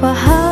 我好。